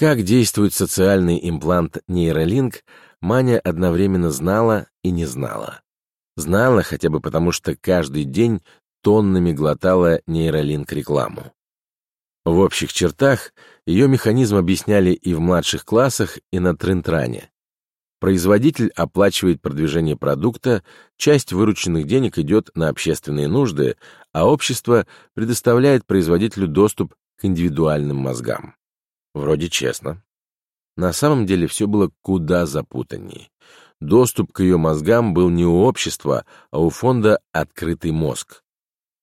Как действует социальный имплант нейролинк, Маня одновременно знала и не знала. Знала хотя бы потому, что каждый день тоннами глотала нейролинк рекламу. В общих чертах ее механизм объясняли и в младших классах, и на Тринтране. Производитель оплачивает продвижение продукта, часть вырученных денег идет на общественные нужды, а общество предоставляет производителю доступ к индивидуальным мозгам. Вроде честно. На самом деле все было куда запутаннее. Доступ к ее мозгам был не у общества, а у фонда «Открытый мозг».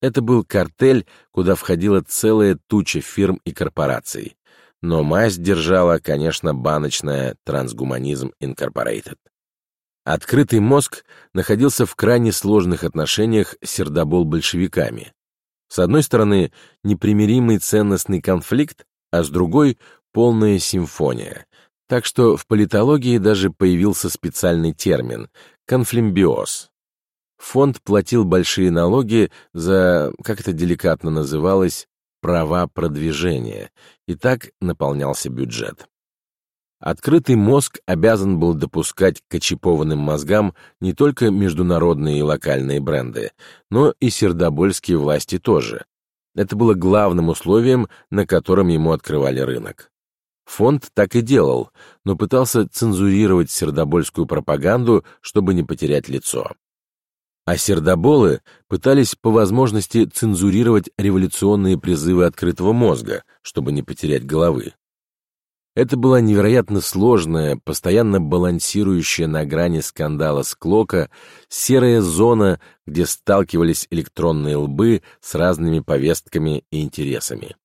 Это был картель, куда входила целая туча фирм и корпораций. Но масть держала, конечно, баночная Трансгуманизм Инкорпорейтед. Открытый мозг находился в крайне сложных отношениях с сердобол-большевиками. С одной стороны, непримиримый ценностный конфликт, а с другой — полная симфония. Так что в политологии даже появился специальный термин — конфлимбиоз. Фонд платил большие налоги за, как это деликатно называлось, права продвижения, и так наполнялся бюджет. Открытый мозг обязан был допускать к очипованным мозгам не только международные и локальные бренды, но и сердобольские власти тоже. Это было главным условием, на котором ему открывали рынок. Фонд так и делал, но пытался цензурировать сердобольскую пропаганду, чтобы не потерять лицо. А сердоболы пытались по возможности цензурировать революционные призывы открытого мозга, чтобы не потерять головы. Это была невероятно сложная, постоянно балансирующая на грани скандала склока, серая зона, где сталкивались электронные лбы с разными повестками и интересами.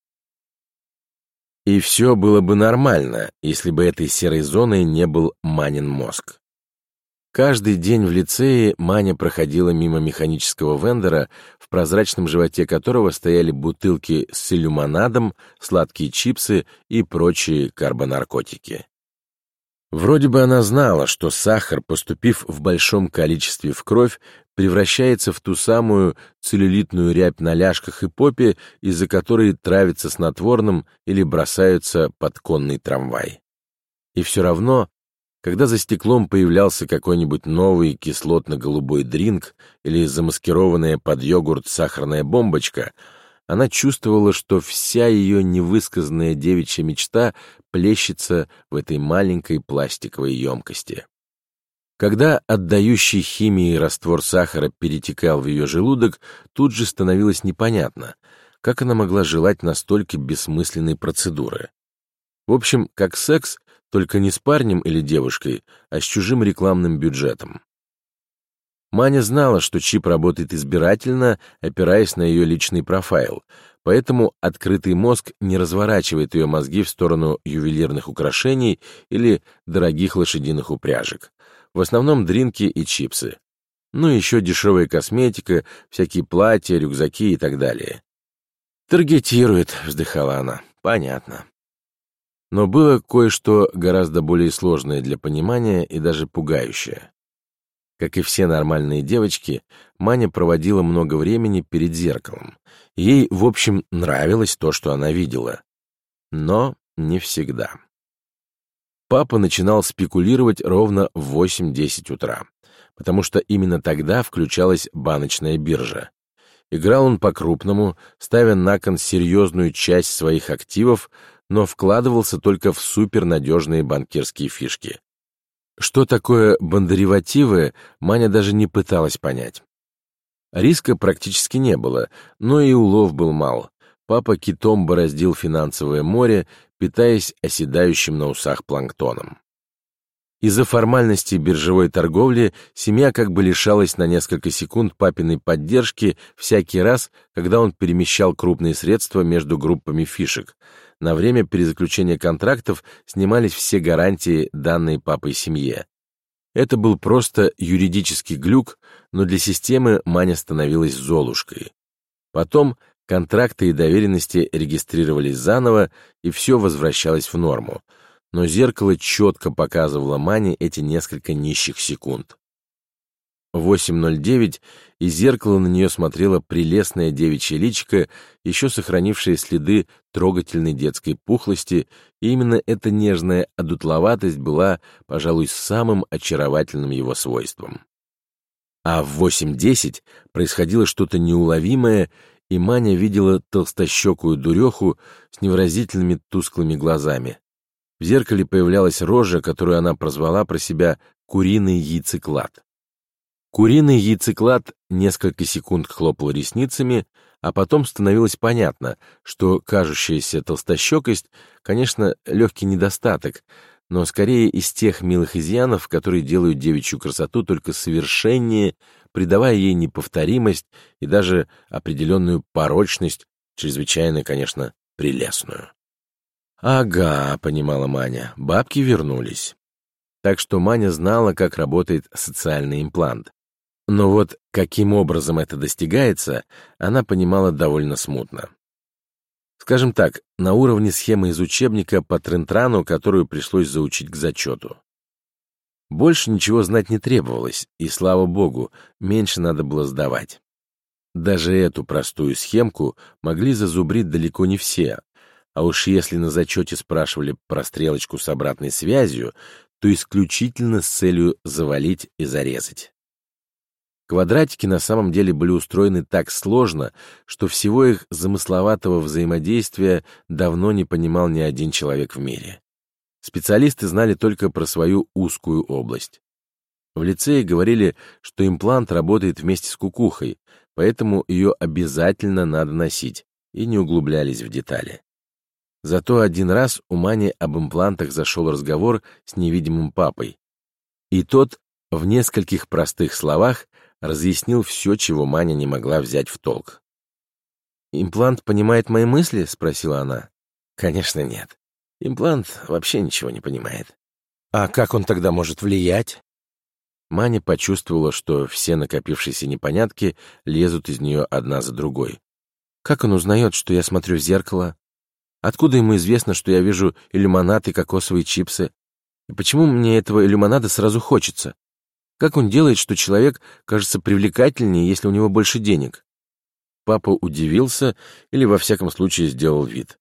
И все было бы нормально, если бы этой серой зоной не был Манин мозг. Каждый день в лицее Маня проходила мимо механического вендора, в прозрачном животе которого стояли бутылки с иллюмонадом, сладкие чипсы и прочие карбонаркотики. Вроде бы она знала, что сахар, поступив в большом количестве в кровь, превращается в ту самую целлюлитную рябь на ляжках и попе, из-за которой травятся снотворным или бросаются под конный трамвай. И все равно когда за стеклом появлялся какой-нибудь новый кислотно-голубой дринг или замаскированная под йогурт сахарная бомбочка, она чувствовала, что вся ее невысказанная девичья мечта плещется в этой маленькой пластиковой емкости. Когда отдающий химии раствор сахара перетекал в ее желудок, тут же становилось непонятно, как она могла желать настолько бессмысленной процедуры. В общем, как секс, только не с парнем или девушкой, а с чужим рекламным бюджетом. Маня знала, что чип работает избирательно, опираясь на ее личный профайл, поэтому открытый мозг не разворачивает ее мозги в сторону ювелирных украшений или дорогих лошадиных упряжек. В основном дринки и чипсы. Ну и еще дешевая косметика, всякие платья, рюкзаки и так далее. «Таргетирует», — вздыхала она. «Понятно». Но было кое-что гораздо более сложное для понимания и даже пугающее. Как и все нормальные девочки, Маня проводила много времени перед зеркалом. Ей, в общем, нравилось то, что она видела. Но не всегда. Папа начинал спекулировать ровно в 8-10 утра, потому что именно тогда включалась баночная биржа. Играл он по-крупному, ставя на кон серьезную часть своих активов, но вкладывался только в супернадежные банкирские фишки. Что такое бондаривативы, Маня даже не пыталась понять. Риска практически не было, но и улов был мал. Папа китом бороздил финансовое море, питаясь оседающим на усах планктоном. Из-за формальности биржевой торговли семья как бы лишалась на несколько секунд папиной поддержки всякий раз, когда он перемещал крупные средства между группами фишек, на время перезаключения контрактов снимались все гарантии, данные папой семье. Это был просто юридический глюк, но для системы Маня становилась золушкой. Потом контракты и доверенности регистрировались заново, и все возвращалось в норму. Но зеркало четко показывало Мане эти несколько нищих секунд. 8.09 из зеркала на нее смотрела прелестная девичья личико, еще сохранившая следы трогательной детской пухлости, и именно эта нежная одутловатость была, пожалуй, самым очаровательным его свойством. А в 8.10 происходило что-то неуловимое, и Маня видела толстощекую дуреху с невыразительными тусклыми глазами. В зеркале появлялась рожа, которую она прозвала про себя «куриный яйцеклад». Куриный яйцеклад несколько секунд хлопал ресницами, а потом становилось понятно, что кажущаяся толстощекость, конечно, легкий недостаток, но скорее из тех милых изъянов, которые делают девичью красоту только совершеннее, придавая ей неповторимость и даже определенную порочность, чрезвычайно, конечно, прелестную. «Ага», — понимала Маня, — «бабки вернулись». Так что Маня знала, как работает социальный имплант. Но вот каким образом это достигается, она понимала довольно смутно. Скажем так, на уровне схемы из учебника по Трентрану, которую пришлось заучить к зачету. Больше ничего знать не требовалось, и, слава богу, меньше надо было сдавать. Даже эту простую схемку могли зазубрить далеко не все, а уж если на зачете спрашивали про стрелочку с обратной связью, то исключительно с целью завалить и зарезать. Квадратики на самом деле были устроены так сложно, что всего их замысловатого взаимодействия давно не понимал ни один человек в мире. Специалисты знали только про свою узкую область. В лицее говорили, что имплант работает вместе с кукухой, поэтому ее обязательно надо носить, и не углублялись в детали. Зато один раз у Мани об имплантах зашел разговор с невидимым папой. И тот в нескольких простых словах разъяснил все, чего Маня не могла взять в толк. «Имплант понимает мои мысли?» — спросила она. «Конечно, нет. Имплант вообще ничего не понимает. А как он тогда может влиять?» Маня почувствовала, что все накопившиеся непонятки лезут из нее одна за другой. «Как он узнает, что я смотрю в зеркало? Откуда ему известно, что я вижу иллюминат и кокосовые чипсы? И почему мне этого иллюминада сразу хочется? Как он делает, что человек кажется привлекательнее, если у него больше денег? Папа удивился или, во всяком случае, сделал вид.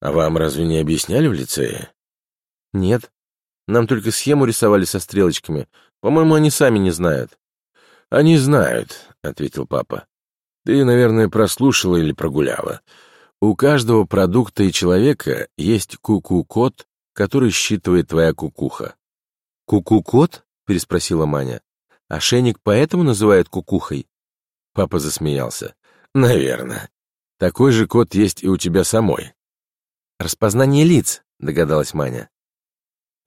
«А вам разве не объясняли в лицее?» «Нет. Нам только схему рисовали со стрелочками. По-моему, они сами не знают». «Они знают», — ответил папа. «Ты, наверное, прослушала или прогуляла. У каждого продукта и человека есть ку-ку-код, который считывает твоя кукуха». «Ку-ку-код?» — переспросила Маня. «Ошейник поэтому называют кукухой?» Папа засмеялся. «Наверное. Такой же код есть и у тебя самой». «Распознание лиц», — догадалась Маня.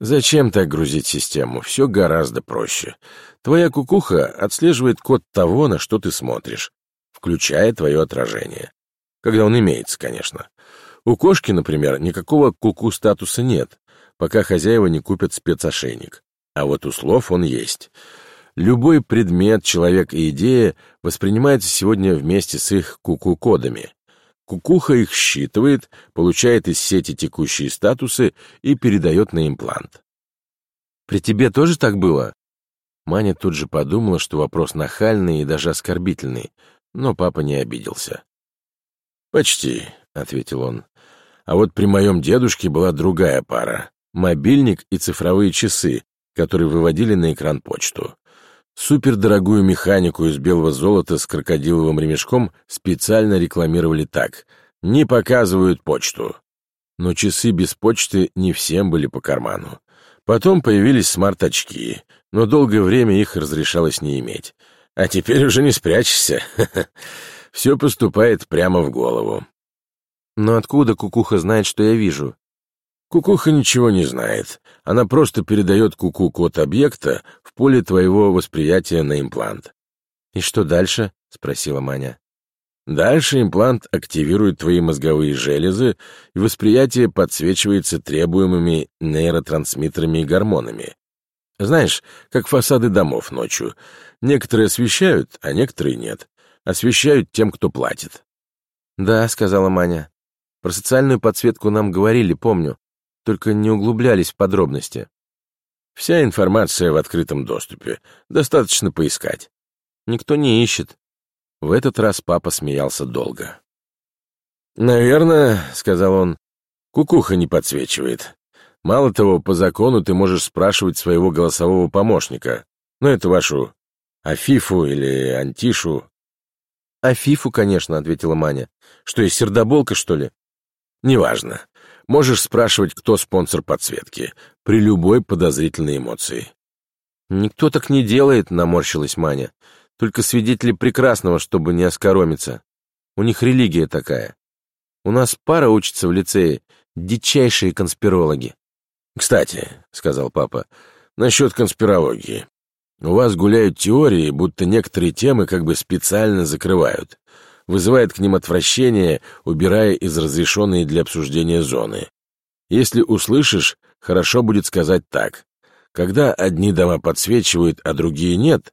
«Зачем так грузить систему? Все гораздо проще. Твоя кукуха отслеживает код того, на что ты смотришь, включая твое отражение. Когда он имеется, конечно. У кошки, например, никакого куку-статуса нет, пока хозяева не купят спецошейник. А вот у слов он есть. Любой предмет, человек и идея воспринимается сегодня вместе с их куку-кодами. Кукуха их считывает, получает из сети текущие статусы и передает на имплант. «При тебе тоже так было?» Маня тут же подумала, что вопрос нахальный и даже оскорбительный, но папа не обиделся. «Почти», — ответил он. «А вот при моем дедушке была другая пара — мобильник и цифровые часы, которые выводили на экран почту. Супердорогую механику из белого золота с крокодиловым ремешком специально рекламировали так «Не показывают почту». Но часы без почты не всем были по карману. Потом появились смарт-очки, но долгое время их разрешалось не иметь. А теперь уже не спрячешься. Все поступает прямо в голову. Но откуда кукуха знает, что я вижу? Кукуха ничего не знает. Она просто передает куку код объекта в поле твоего восприятия на имплант. «И что дальше?» — спросила Маня. Дальше имплант активирует твои мозговые железы, и восприятие подсвечивается требуемыми нейротрансмиттерами и гормонами. Знаешь, как фасады домов ночью. Некоторые освещают, а некоторые нет. Освещают тем, кто платит. «Да», — сказала Маня. «Про социальную подсветку нам говорили, помню только не углублялись в подробности. Вся информация в открытом доступе. Достаточно поискать. Никто не ищет. В этот раз папа смеялся долго. «Наверное, — сказал он, — кукуха не подсвечивает. Мало того, по закону ты можешь спрашивать своего голосового помощника. Ну, это вашу Афифу или Антишу. Афифу, конечно, — ответила Маня. Что, из сердоболка, что ли? Неважно. Можешь спрашивать, кто спонсор подсветки, при любой подозрительной эмоции. «Никто так не делает», — наморщилась Маня. «Только свидетели прекрасного, чтобы не оскоромиться. У них религия такая. У нас пара учится в лицее, дичайшие конспирологи». «Кстати», — сказал папа, — «насчет конспирологии. У вас гуляют теории, будто некоторые темы как бы специально закрывают вызывает к ним отвращение, убирая из разрешенной для обсуждения зоны. Если услышишь, хорошо будет сказать так. Когда одни дома подсвечивают, а другие нет,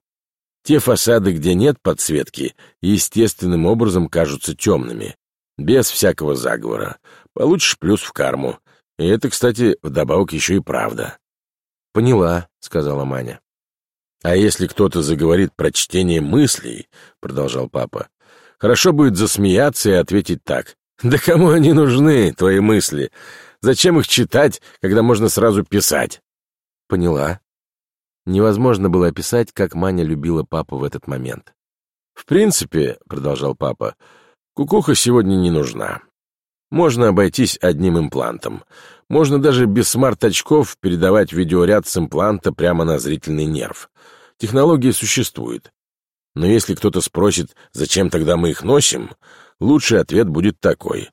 те фасады, где нет подсветки, естественным образом кажутся темными, без всякого заговора. Получишь плюс в карму. И это, кстати, вдобавок еще и правда. «Поняла», — сказала Маня. «А если кто-то заговорит про чтение мыслей», — продолжал папа, Хорошо будет засмеяться и ответить так. «Да кому они нужны, твои мысли? Зачем их читать, когда можно сразу писать?» «Поняла». Невозможно было описать, как Маня любила папу в этот момент. «В принципе, — продолжал папа, — кукуха сегодня не нужна. Можно обойтись одним имплантом. Можно даже без смарт-очков передавать видеоряд с импланта прямо на зрительный нерв. Технология существует. Но если кто-то спросит, зачем тогда мы их носим, лучший ответ будет такой.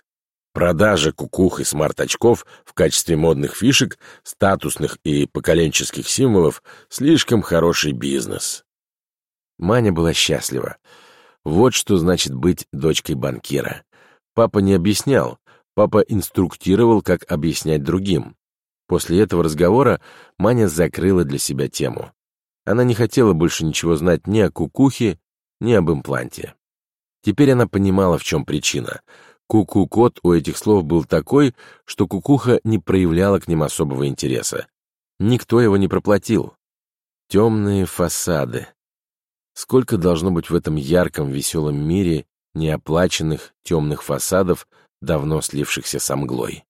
Продажа кукух и смарт-очков в качестве модных фишек, статусных и поколенческих символов — слишком хороший бизнес. Маня была счастлива. Вот что значит быть дочкой банкира. Папа не объяснял, папа инструктировал, как объяснять другим. После этого разговора Маня закрыла для себя тему. Она не хотела больше ничего знать ни о кукухе, ни об импланте. Теперь она понимала, в чем причина. Ку-ку-код у этих слов был такой, что кукуха не проявляла к ним особого интереса. Никто его не проплатил. Темные фасады. Сколько должно быть в этом ярком, веселом мире неоплаченных темных фасадов, давно слившихся со мглой.